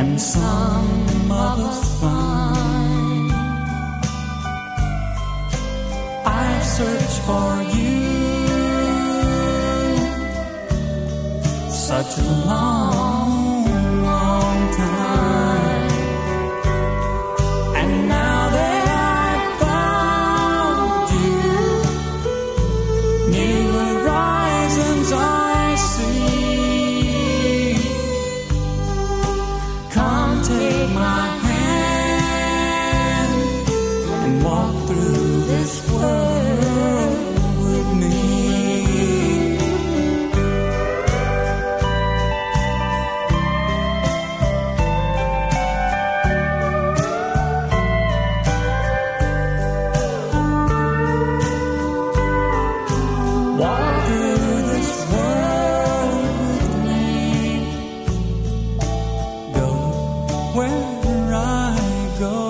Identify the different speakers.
Speaker 1: and some of us find. I search for you such a long take my hand and walk through. Where I go.